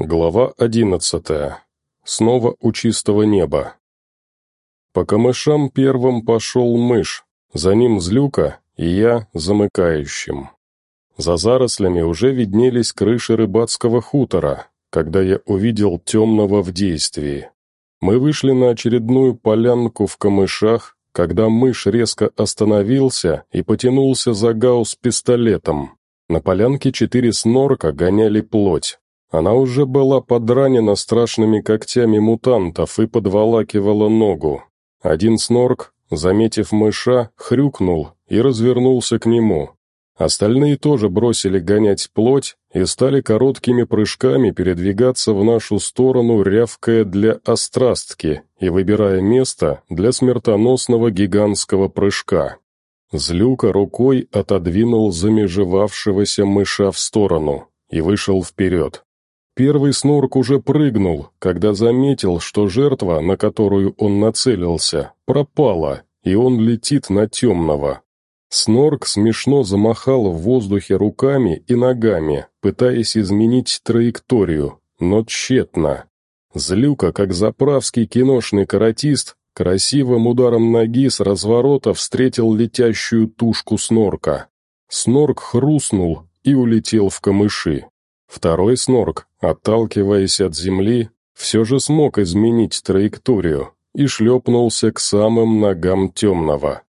Глава одиннадцатая. Снова у чистого неба. По камышам первым пошел мышь, за ним злюка и я замыкающим. За зарослями уже виднелись крыши рыбацкого хутора, когда я увидел темного в действии. Мы вышли на очередную полянку в камышах, когда мышь резко остановился и потянулся за гаусс пистолетом. На полянке четыре снорка гоняли плоть. Она уже была подранена страшными когтями мутантов и подволакивала ногу. Один снорк, заметив мыша, хрюкнул и развернулся к нему. Остальные тоже бросили гонять плоть и стали короткими прыжками передвигаться в нашу сторону, рявкая для острастки и выбирая место для смертоносного гигантского прыжка. Злюка рукой отодвинул замежевавшегося мыша в сторону и вышел вперед. Первый снорк уже прыгнул, когда заметил, что жертва, на которую он нацелился, пропала, и он летит на темного. Снорк смешно замахал в воздухе руками и ногами, пытаясь изменить траекторию, но тщетно. Злюка, как заправский киношный каратист, красивым ударом ноги с разворота встретил летящую тушку снорка. Снорк хрустнул и улетел в камыши. Второй снорк, отталкиваясь от земли, все же смог изменить траекторию и шлепнулся к самым ногам темного.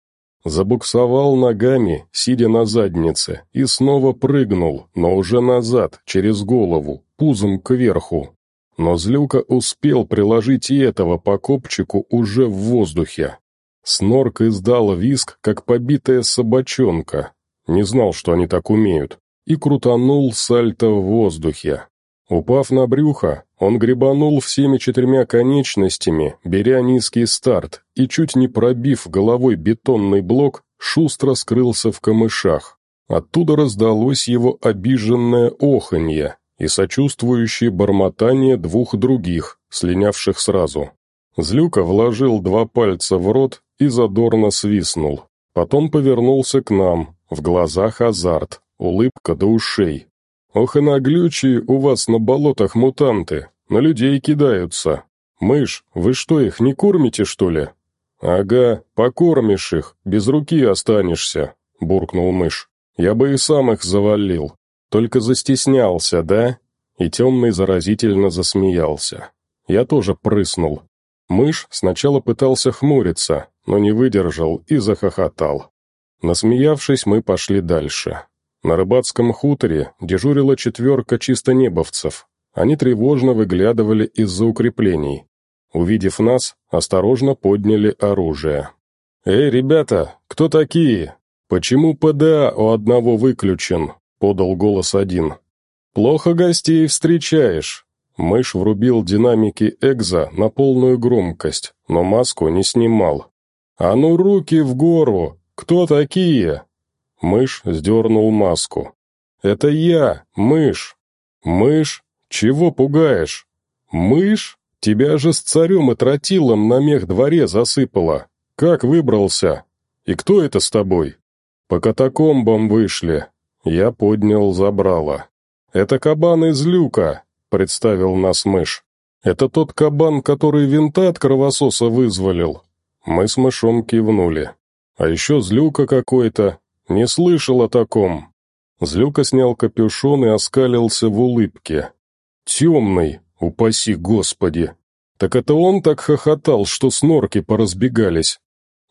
Забуксовал ногами, сидя на заднице, и снова прыгнул, но уже назад, через голову, пузом кверху. Но Злюка успел приложить и этого по копчику уже в воздухе. Снорк издал виск, как побитая собачонка. Не знал, что они так умеют и крутанул сальто в воздухе. Упав на брюхо, он гребанул всеми четырьмя конечностями, беря низкий старт, и чуть не пробив головой бетонный блок, шустро скрылся в камышах. Оттуда раздалось его обиженное оханье и сочувствующее бормотание двух других, слинявших сразу. Злюка вложил два пальца в рот и задорно свистнул. Потом повернулся к нам, в глазах азарт, Улыбка до ушей. «Ох и наглючие у вас на болотах мутанты, на людей кидаются. Мышь, вы что, их не кормите, что ли?» «Ага, покормишь их, без руки останешься», — буркнул мышь. «Я бы и сам их завалил. Только застеснялся, да?» И темный заразительно засмеялся. Я тоже прыснул. Мышь сначала пытался хмуриться, но не выдержал и захохотал. Насмеявшись, мы пошли дальше. На рыбацком хуторе дежурила четверка чистонебовцев. Они тревожно выглядывали из-за укреплений. Увидев нас, осторожно подняли оружие. «Эй, ребята, кто такие? Почему ПДА у одного выключен?» — подал голос один. «Плохо гостей встречаешь». Мышь врубил динамики Экза на полную громкость, но маску не снимал. «А ну руки в гору! Кто такие?» Мышь сдернул маску. «Это я, мышь! Мышь, чего пугаешь? Мышь? Тебя же с царем и тротилом на мех дворе засыпало. Как выбрался? И кто это с тобой?» «По катакомбам вышли». Я поднял забрало. «Это кабан из люка», — представил нас мышь. «Это тот кабан, который винта от кровососа вызволил». Мы с мышом кивнули. «А еще злюка какой-то, «Не слышал о таком!» Злюка снял капюшон и оскалился в улыбке. «Темный, упаси господи! Так это он так хохотал, что с норки поразбегались!»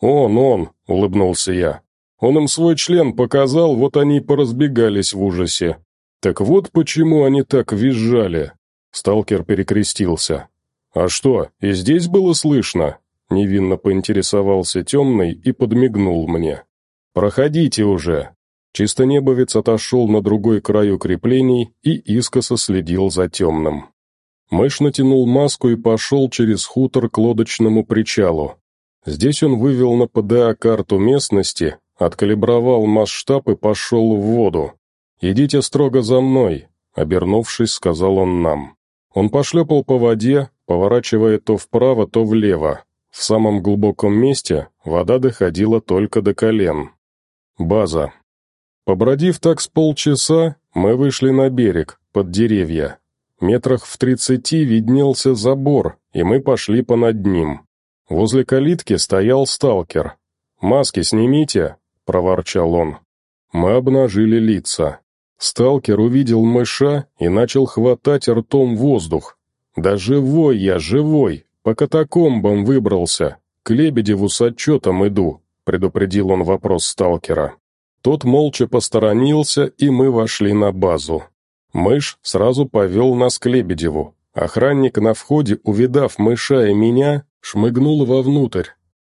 «Он, он!» — улыбнулся я. «Он им свой член показал, вот они и поразбегались в ужасе. Так вот почему они так визжали!» Сталкер перекрестился. «А что, и здесь было слышно?» Невинно поинтересовался темный и подмигнул мне. «Проходите уже!» Чистонебовец отошел на другой край укреплений и искоса следил за темным. Мышь натянул маску и пошел через хутор к лодочному причалу. Здесь он вывел на ПДА карту местности, откалибровал масштаб и пошел в воду. «Идите строго за мной», — обернувшись, сказал он нам. Он пошлепал по воде, поворачивая то вправо, то влево. В самом глубоком месте вода доходила только до колен. База. Побродив так с полчаса, мы вышли на берег, под деревья. Метрах в тридцати виднелся забор, и мы пошли понад ним. Возле калитки стоял сталкер. «Маски снимите!» — проворчал он. Мы обнажили лица. Сталкер увидел мыша и начал хватать ртом воздух. «Да живой я, живой! По катакомбам выбрался! К Лебедеву с отчетом иду!» предупредил он вопрос сталкера. Тот молча посторонился, и мы вошли на базу. Мышь сразу повел нас к Лебедеву. Охранник на входе, увидав мыша и меня, шмыгнул вовнутрь.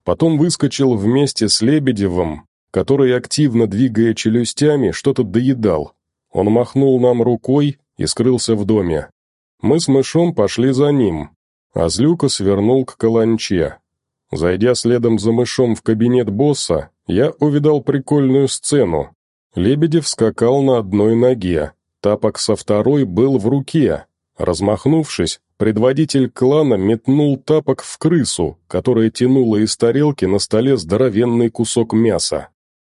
Потом выскочил вместе с Лебедевым, который, активно двигая челюстями, что-то доедал. Он махнул нам рукой и скрылся в доме. Мы с мышом пошли за ним, а Злюка свернул к каланче. Зайдя следом за мышом в кабинет босса, я увидал прикольную сцену. Лебедев скакал на одной ноге, тапок со второй был в руке. Размахнувшись, предводитель клана метнул тапок в крысу, которая тянула из тарелки на столе здоровенный кусок мяса.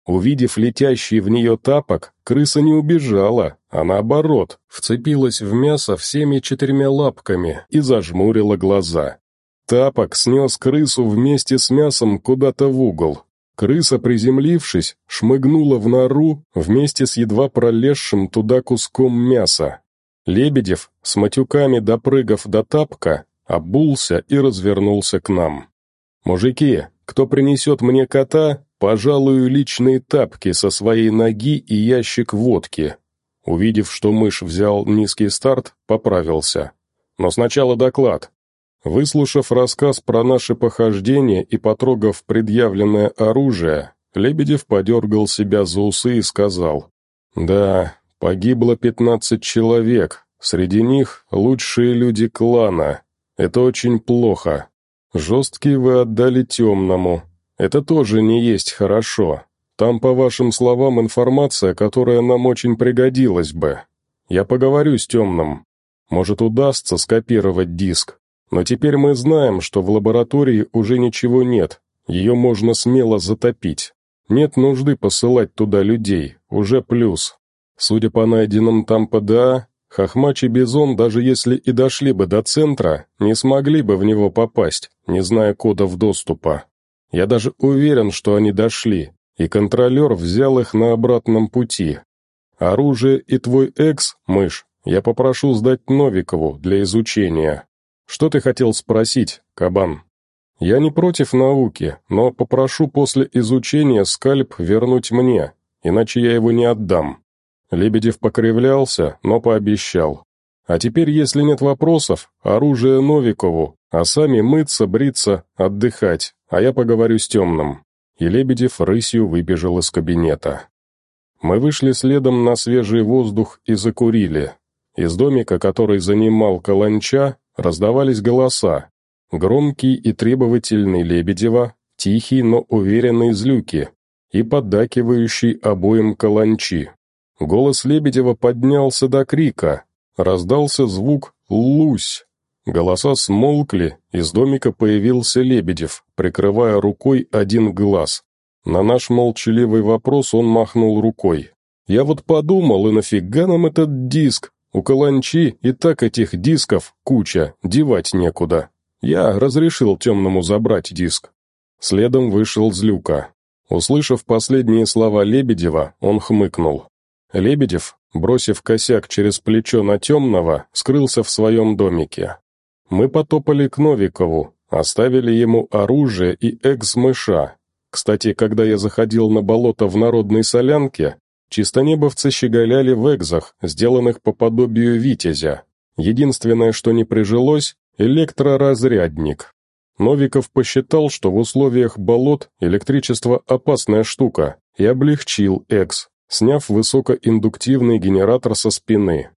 Увидев летящий в нее тапок, крыса не убежала, а наоборот, вцепилась в мясо всеми четырьмя лапками и зажмурила глаза. Тапок снес крысу вместе с мясом куда-то в угол. Крыса, приземлившись, шмыгнула в нору вместе с едва пролезшим туда куском мяса. Лебедев, с матюками допрыгав до тапка, обулся и развернулся к нам. «Мужики, кто принесет мне кота, пожалуй, личные тапки со своей ноги и ящик водки». Увидев, что мышь взял низкий старт, поправился. «Но сначала доклад. Выслушав рассказ про наши похождения и потрогав предъявленное оружие, Лебедев подергал себя за усы и сказал, «Да, погибло 15 человек, среди них лучшие люди клана. Это очень плохо. Жесткие вы отдали темному. Это тоже не есть хорошо. Там, по вашим словам, информация, которая нам очень пригодилась бы. Я поговорю с темным. Может, удастся скопировать диск. Но теперь мы знаем, что в лаборатории уже ничего нет, ее можно смело затопить. Нет нужды посылать туда людей, уже плюс. Судя по найденным там ПДА, Хохмач и Бизон, даже если и дошли бы до центра, не смогли бы в него попасть, не зная кодов доступа. Я даже уверен, что они дошли, и контролер взял их на обратном пути. Оружие и твой экс, мышь, я попрошу сдать Новикову для изучения. Что ты хотел спросить, Кабан? Я не против науки, но попрошу после изучения скальп вернуть мне, иначе я его не отдам. Лебедев покривлялся, но пообещал. А теперь, если нет вопросов, оружие Новикову, а сами мыться, бриться, отдыхать, а я поговорю с темным. И Лебедев рысью выбежал из кабинета. Мы вышли следом на свежий воздух и закурили. Из домика, который занимал каланча, раздавались голоса, громкий и требовательный Лебедева, тихий, но уверенный Злюки и поддакивающий обоим каланчи. Голос Лебедева поднялся до крика, раздался звук «Лусь!». Голоса смолкли, из домика появился Лебедев, прикрывая рукой один глаз. На наш молчаливый вопрос он махнул рукой. «Я вот подумал, и нафига нам этот диск? У каланчи и так этих дисков куча, девать некуда. Я разрешил темному забрать диск. Следом вышел Злюка. Услышав последние слова Лебедева, он хмыкнул. Лебедев, бросив косяк через плечо на темного, скрылся в своем домике. Мы потопали к Новикову, оставили ему оружие и экс-мыша. Кстати, когда я заходил на болото в народной солянке, Чистонебовцы щеголяли в экзах, сделанных по подобию «Витязя». Единственное, что не прижилось – электроразрядник. Новиков посчитал, что в условиях болот электричество – опасная штука, и облегчил экс, сняв высокоиндуктивный генератор со спины.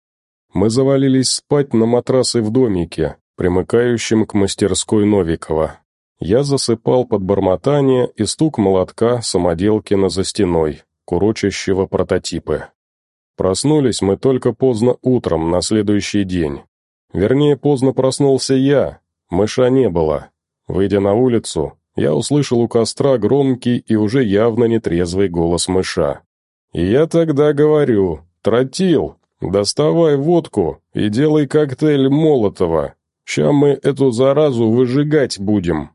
Мы завалились спать на матрасы в домике, примыкающем к мастерской Новикова. Я засыпал под бормотание и стук молотка самоделки на за стеной курочащего прототипы. Проснулись мы только поздно утром на следующий день. Вернее, поздно проснулся я, мыша не было. Выйдя на улицу, я услышал у костра громкий и уже явно нетрезвый голос мыша. И я тогда говорю, тротил, доставай водку и делай коктейль Молотова. Ща мы эту заразу выжигать будем.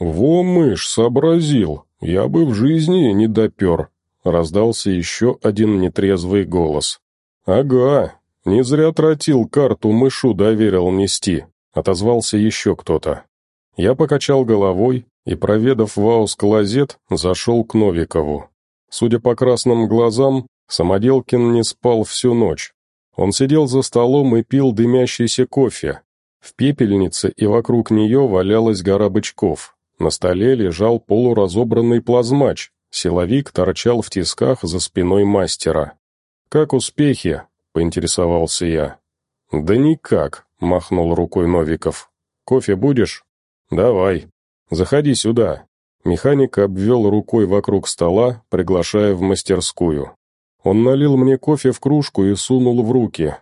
Во мышь сообразил, я бы в жизни не допер раздался еще один нетрезвый голос. «Ага, не зря тратил карту мышу, доверил нести», — отозвался еще кто-то. Я покачал головой и, проведав ваус-клозет, зашел к Новикову. Судя по красным глазам, Самоделкин не спал всю ночь. Он сидел за столом и пил дымящийся кофе. В пепельнице и вокруг нее валялась гора бычков. На столе лежал полуразобранный плазмач, Силовик торчал в тисках за спиной мастера. «Как успехи?» — поинтересовался я. «Да никак», — махнул рукой Новиков. «Кофе будешь?» «Давай. Заходи сюда». Механик обвел рукой вокруг стола, приглашая в мастерскую. Он налил мне кофе в кружку и сунул в руки.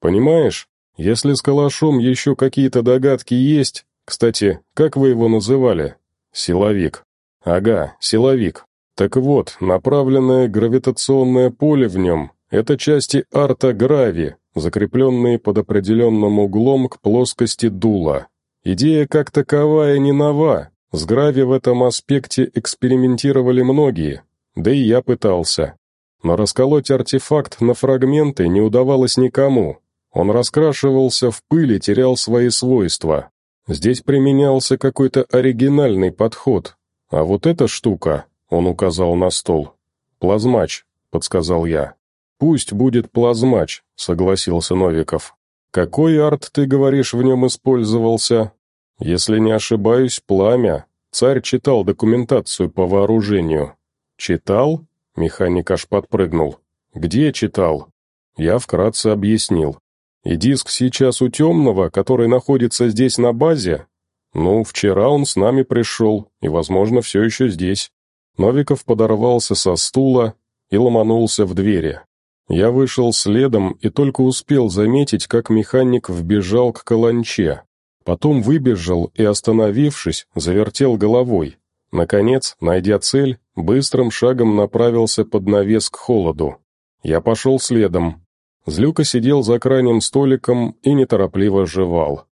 «Понимаешь, если с калашом еще какие-то догадки есть... Кстати, как вы его называли?» «Силовик». «Ага, силовик. Так вот, направленное гравитационное поле в нем — это части арта-грави, закрепленные под определенным углом к плоскости дула. Идея как таковая не нова, с грави в этом аспекте экспериментировали многие, да и я пытался. Но расколоть артефакт на фрагменты не удавалось никому. Он раскрашивался в пыли, терял свои свойства. Здесь применялся какой-то оригинальный подход. А вот эта штука он указал на стол. «Плазмач», — подсказал я. «Пусть будет плазмач», — согласился Новиков. «Какой арт, ты говоришь, в нем использовался?» «Если не ошибаюсь, пламя. Царь читал документацию по вооружению». «Читал?» — механик аж подпрыгнул. «Где читал?» Я вкратце объяснил. «И диск сейчас у темного, который находится здесь на базе?» «Ну, вчера он с нами пришел, и, возможно, все еще здесь». Новиков подорвался со стула и ломанулся в двери. Я вышел следом и только успел заметить, как механик вбежал к каланче. Потом выбежал и, остановившись, завертел головой. Наконец, найдя цель, быстрым шагом направился под навес к холоду. Я пошел следом. Злюка сидел за крайним столиком и неторопливо жевал.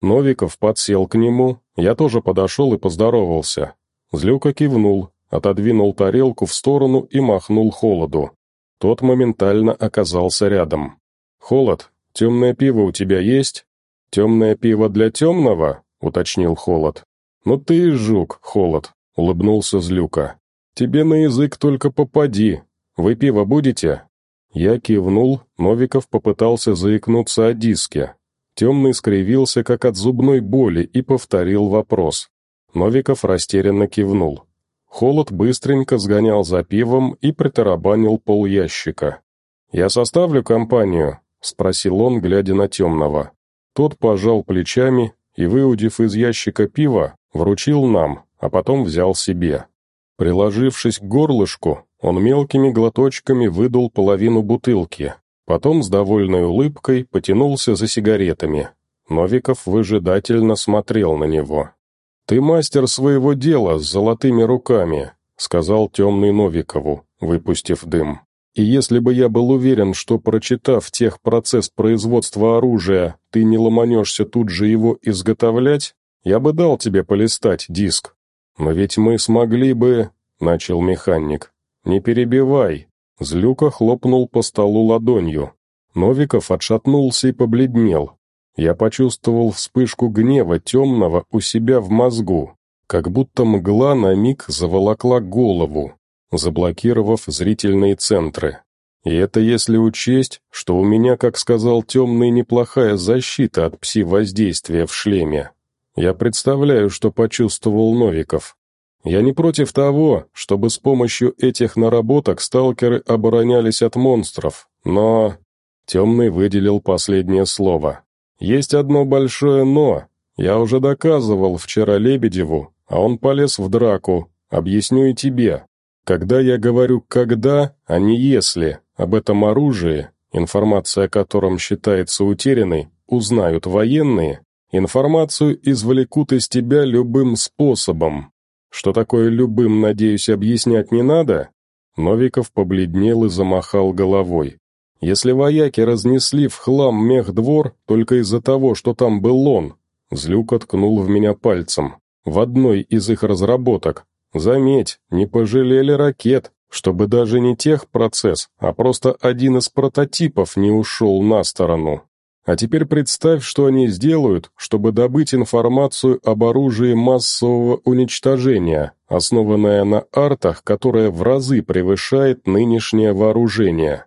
Новиков подсел к нему, я тоже подошел и поздоровался. Злюка кивнул, отодвинул тарелку в сторону и махнул холоду. Тот моментально оказался рядом. «Холод, темное пиво у тебя есть?» «Темное пиво для темного?» — уточнил Холод. «Ну ты и жук, Холод», — улыбнулся Злюка. «Тебе на язык только попади. Вы пиво будете?» Я кивнул, Новиков попытался заикнуться о диске. Темный скривился, как от зубной боли, и повторил вопрос. Новиков растерянно кивнул. Холод быстренько сгонял за пивом и притарабанил пол ящика. «Я составлю компанию», — спросил он, глядя на темного. Тот пожал плечами и, выудив из ящика пива, вручил нам, а потом взял себе. Приложившись к горлышку, он мелкими глоточками выдул половину бутылки, потом с довольной улыбкой потянулся за сигаретами. Новиков выжидательно смотрел на него. «Ты мастер своего дела с золотыми руками», — сказал темный Новикову, выпустив дым. «И если бы я был уверен, что, прочитав тех процесс производства оружия, ты не ломанешься тут же его изготовлять, я бы дал тебе полистать диск». «Но ведь мы смогли бы...» — начал механик. «Не перебивай». Злюка хлопнул по столу ладонью. Новиков отшатнулся и побледнел, я почувствовал вспышку гнева темного у себя в мозгу, как будто мгла на миг заволокла голову, заблокировав зрительные центры. И это если учесть, что у меня, как сказал темный, неплохая защита от пси-воздействия в шлеме. Я представляю, что почувствовал Новиков. Я не против того, чтобы с помощью этих наработок сталкеры оборонялись от монстров, но... Темный выделил последнее слово. Есть одно большое «но». Я уже доказывал вчера Лебедеву, а он полез в драку. Объясню и тебе. Когда я говорю «когда», а не «если», об этом оружии, информация о котором считается утерянной, узнают военные, информацию извлекут из тебя любым способом. Что такое «любым», надеюсь, объяснять не надо? Новиков побледнел и замахал головой. Если вояки разнесли в хлам мехдвор только из-за того, что там был он, Злюк откнул в меня пальцем. В одной из их разработок. Заметь, не пожалели ракет, чтобы даже не тех процесс, а просто один из прототипов не ушел на сторону. А теперь представь, что они сделают, чтобы добыть информацию об оружии массового уничтожения, основанное на артах, которое в разы превышает нынешнее вооружение.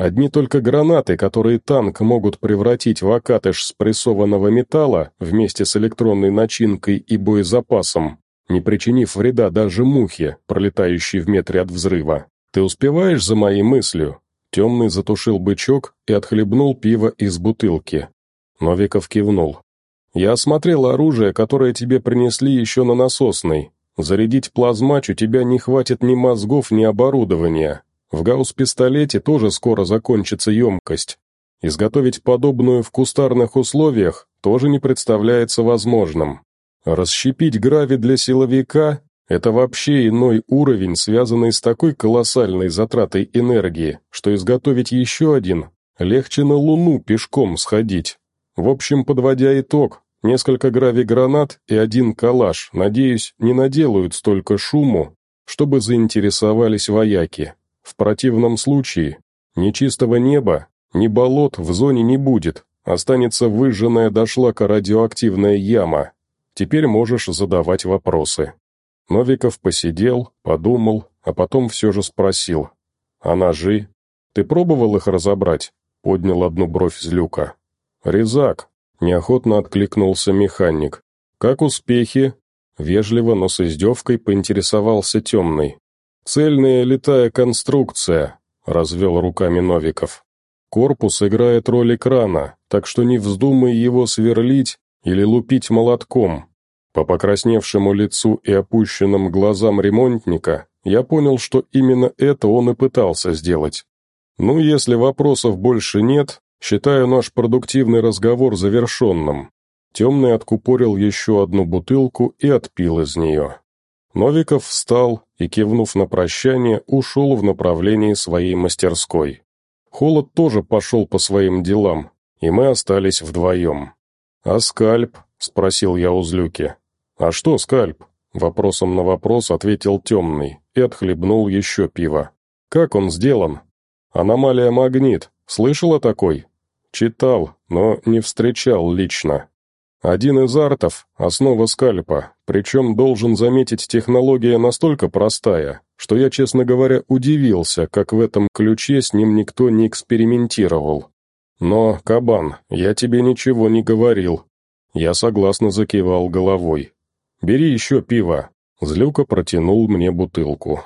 Одни только гранаты, которые танк могут превратить в окатыш спрессованного металла вместе с электронной начинкой и боезапасом, не причинив вреда даже мухе, пролетающей в метре от взрыва. Ты успеваешь за моей мыслью?» Темный затушил бычок и отхлебнул пиво из бутылки. Новиков кивнул. «Я осмотрел оружие, которое тебе принесли еще на насосной. Зарядить плазмач у тебя не хватит ни мозгов, ни оборудования. В гаусс-пистолете тоже скоро закончится емкость. Изготовить подобную в кустарных условиях тоже не представляется возможным. Расщепить грави для силовика – это вообще иной уровень, связанный с такой колоссальной затратой энергии, что изготовить еще один легче на Луну пешком сходить. В общем, подводя итог, несколько грави-гранат и один калаш, надеюсь, не наделают столько шуму, чтобы заинтересовались вояки. В противном случае ни чистого неба, ни болот в зоне не будет, останется выжженная до шлака радиоактивная яма. Теперь можешь задавать вопросы». Новиков посидел, подумал, а потом все же спросил. «А ножи? Ты пробовал их разобрать?» — поднял одну бровь Злюка. «Резак», — неохотно откликнулся механик. «Как успехи?» — вежливо, но с издевкой поинтересовался темный. «Цельная летая конструкция», — развел руками Новиков. «Корпус играет роль экрана, так что не вздумай его сверлить или лупить молотком». По покрасневшему лицу и опущенным глазам ремонтника я понял, что именно это он и пытался сделать. «Ну, если вопросов больше нет, считаю наш продуктивный разговор завершенным». Темный откупорил еще одну бутылку и отпил из нее. Новиков встал и, кивнув на прощание, ушел в направлении своей мастерской. Холод тоже пошел по своим делам, и мы остались вдвоем. «А скальп?» — спросил я у Злюки. «А что скальп?» — вопросом на вопрос ответил темный и отхлебнул еще пиво. «Как он сделан?» «Аномалия магнит. Слышал о такой?» «Читал, но не встречал лично. Один из артов — основа скальпа, причем, должен заметить, технология настолько простая, что я, честно говоря, удивился, как в этом ключе с ним никто не экспериментировал. Но, кабан, я тебе ничего не говорил. Я согласно закивал головой. «Бери еще пиво». Злюка протянул мне бутылку.